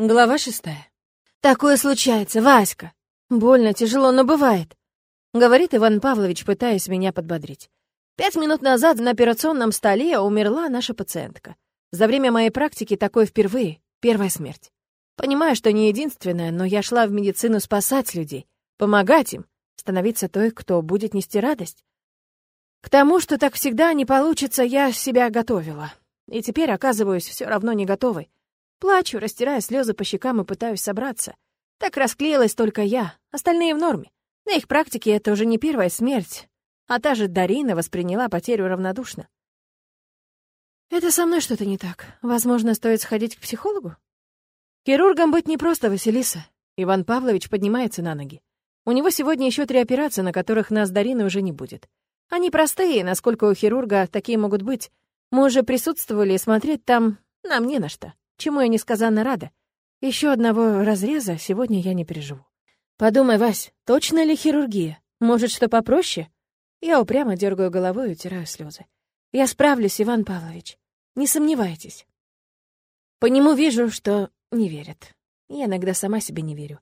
Глава шестая. «Такое случается, Васька. Больно, тяжело, но бывает», — говорит Иван Павлович, пытаясь меня подбодрить. Пять минут назад на операционном столе умерла наша пациентка. За время моей практики такое впервые, первая смерть. Понимаю, что не единственная, но я шла в медицину спасать людей, помогать им, становиться той, кто будет нести радость. К тому, что так всегда не получится, я себя готовила. И теперь оказываюсь все равно не готовой. Плачу, растирая слезы по щекам и пытаюсь собраться. Так расклеилась только я, остальные в норме. На их практике это уже не первая смерть, а та же Дарина восприняла потерю равнодушно. Это со мной что-то не так. Возможно, стоит сходить к психологу? Хирургом быть не просто, Василиса. Иван Павлович поднимается на ноги. У него сегодня еще три операции, на которых нас Дарины уже не будет. Они простые, насколько у хирурга такие могут быть. Мы уже присутствовали, и смотреть там нам не на что чему я несказанно рада. Еще одного разреза сегодня я не переживу. Подумай, Вась, точно ли хирургия? Может, что попроще? Я упрямо дергаю головой и утираю слезы. Я справлюсь, Иван Павлович. Не сомневайтесь. По нему вижу, что не верит. Я иногда сама себе не верю.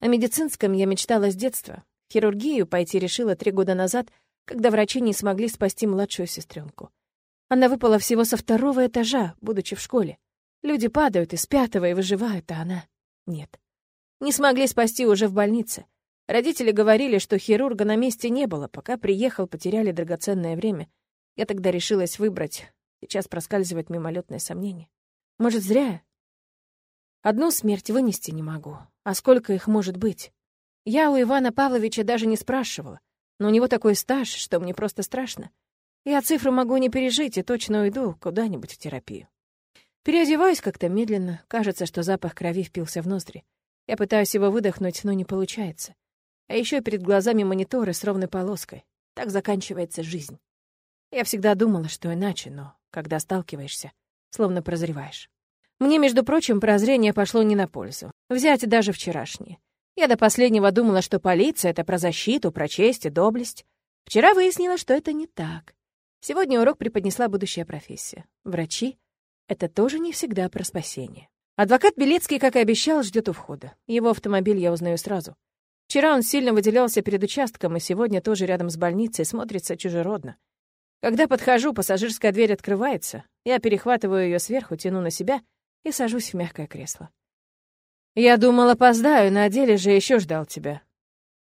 О медицинском я мечтала с детства. Хирургию пойти решила три года назад, когда врачи не смогли спасти младшую сестренку. Она выпала всего со второго этажа, будучи в школе. Люди падают из пятого и выживают, а она — нет. Не смогли спасти уже в больнице. Родители говорили, что хирурга на месте не было, пока приехал, потеряли драгоценное время. Я тогда решилась выбрать. Сейчас проскальзывает мимолетное сомнение. Может, зря? Одну смерть вынести не могу. А сколько их может быть? Я у Ивана Павловича даже не спрашивала. Но у него такой стаж, что мне просто страшно. Я цифру могу не пережить и точно уйду куда-нибудь в терапию. Переодеваюсь как-то медленно. Кажется, что запах крови впился в ноздри. Я пытаюсь его выдохнуть, но не получается. А еще перед глазами мониторы с ровной полоской. Так заканчивается жизнь. Я всегда думала, что иначе, но когда сталкиваешься, словно прозреваешь. Мне, между прочим, прозрение пошло не на пользу. Взять даже вчерашнее. Я до последнего думала, что полиция — это про защиту, про честь и доблесть. Вчера выяснила, что это не так. Сегодня урок преподнесла будущая профессия. Врачи это тоже не всегда про спасение. Адвокат Белецкий, как и обещал, ждет у входа. Его автомобиль я узнаю сразу. Вчера он сильно выделялся перед участком, и сегодня тоже рядом с больницей смотрится чужеродно. Когда подхожу, пассажирская дверь открывается. Я перехватываю ее сверху, тяну на себя и сажусь в мягкое кресло. Я думал, опоздаю, на деле же еще ждал тебя.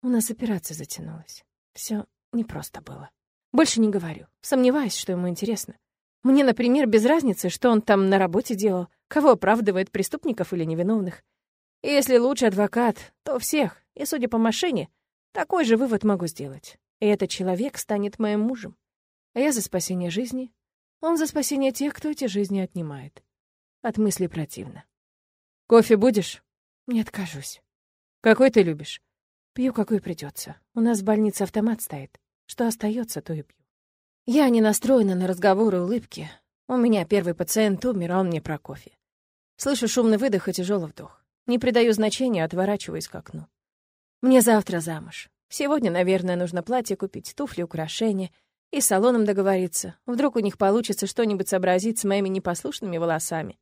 У нас операция затянулась. Все непросто было. Больше не говорю. Сомневаюсь, что ему интересно. Мне, например, без разницы, что он там на работе делал, кого оправдывает, преступников или невиновных. Если лучше адвокат, то всех, и, судя по машине, такой же вывод могу сделать. И этот человек станет моим мужем. А я за спасение жизни, он за спасение тех, кто эти жизни отнимает. От мысли противно. «Кофе будешь?» «Не откажусь». «Какой ты любишь?» «Пью, какой придется. У нас в больнице автомат стоит. Что остается, то и пью». Я не настроена на разговоры и улыбки. У меня первый пациент умер, а он мне про кофе. Слышу шумный выдох и тяжелый вдох. Не придаю значения, отворачиваюсь к окну. Мне завтра замуж. Сегодня, наверное, нужно платье купить, туфли, украшения и с салоном договориться. Вдруг у них получится что-нибудь сообразить с моими непослушными волосами.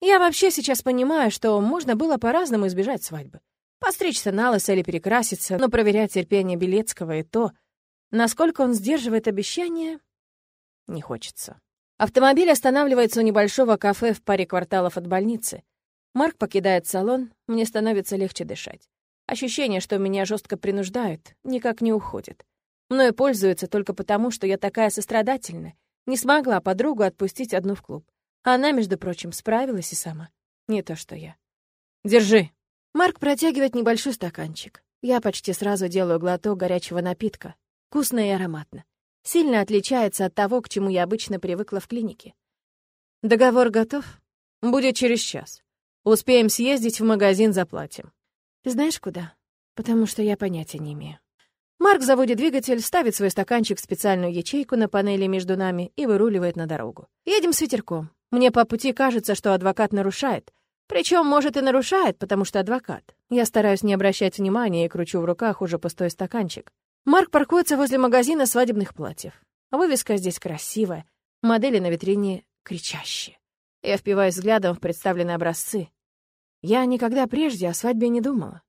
Я вообще сейчас понимаю, что можно было по-разному избежать свадьбы. Постричься на лысо или перекраситься, но проверять терпение Белецкого и то, Насколько он сдерживает обещания, не хочется. Автомобиль останавливается у небольшого кафе в паре кварталов от больницы. Марк покидает салон, мне становится легче дышать. Ощущение, что меня жестко принуждают, никак не уходит. Мною пользуются только потому, что я такая сострадательная. Не смогла подругу отпустить одну в клуб. Она, между прочим, справилась и сама. Не то, что я. «Держи». Марк протягивает небольшой стаканчик. Я почти сразу делаю глоток горячего напитка. Вкусно и ароматно. Сильно отличается от того, к чему я обычно привыкла в клинике. Договор готов? Будет через час. Успеем съездить в магазин, заплатим. Ты знаешь, куда? Потому что я понятия не имею. Марк заводит двигатель, ставит свой стаканчик в специальную ячейку на панели между нами и выруливает на дорогу. Едем с ветерком. Мне по пути кажется, что адвокат нарушает. Причем, может, и нарушает, потому что адвокат. Я стараюсь не обращать внимания и кручу в руках уже пустой стаканчик. Марк паркуется возле магазина свадебных платьев. Вывеска здесь красивая, модели на витрине кричащие. Я впиваюсь взглядом в представленные образцы. Я никогда прежде о свадьбе не думала.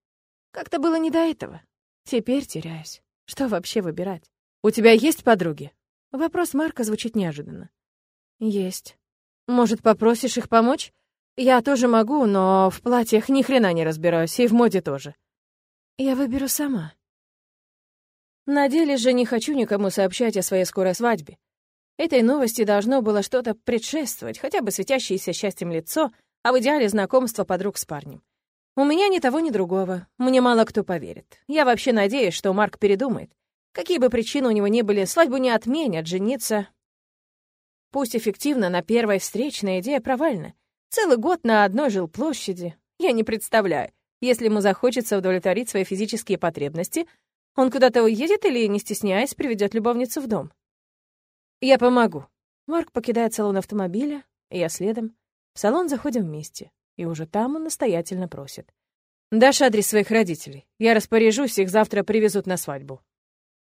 Как-то было не до этого. Теперь теряюсь. Что вообще выбирать? У тебя есть подруги? Вопрос Марка звучит неожиданно. Есть. Может, попросишь их помочь? Я тоже могу, но в платьях ни хрена не разбираюсь, и в моде тоже. Я выберу сама. На деле же не хочу никому сообщать о своей скорой свадьбе. Этой новости должно было что-то предшествовать, хотя бы светящееся счастьем лицо, а в идеале знакомство подруг с парнем. У меня ни того, ни другого. Мне мало кто поверит. Я вообще надеюсь, что Марк передумает. Какие бы причины у него ни были, свадьбу не отменят, жениться... Пусть эффективно, на первой встречной идея провальна. Целый год на одной жилплощади. Я не представляю. Если ему захочется удовлетворить свои физические потребности, он куда-то уедет или, не стесняясь, приведет любовницу в дом. Я помогу. Марк покидает салон автомобиля, и я следом. В салон заходим вместе, и уже там он настоятельно просит. «Дашь адрес своих родителей. Я распоряжусь, их завтра привезут на свадьбу».